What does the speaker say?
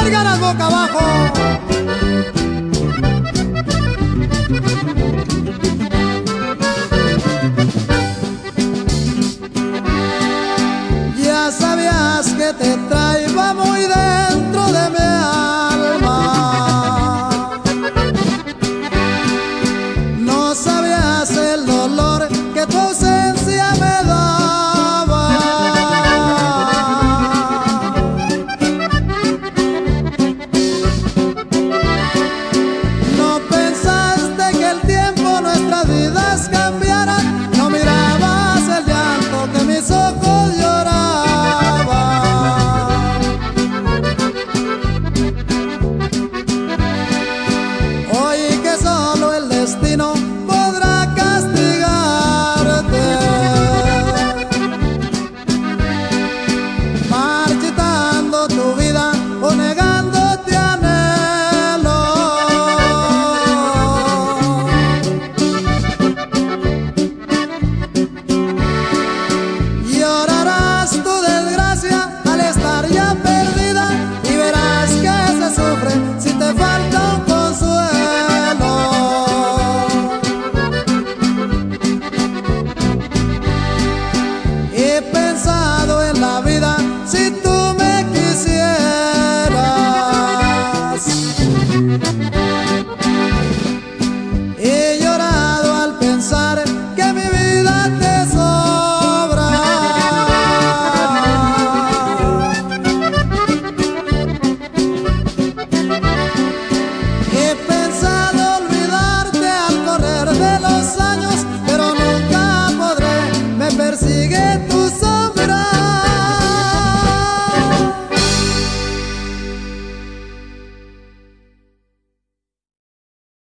gárgaras boca abajo. Ya sabías que te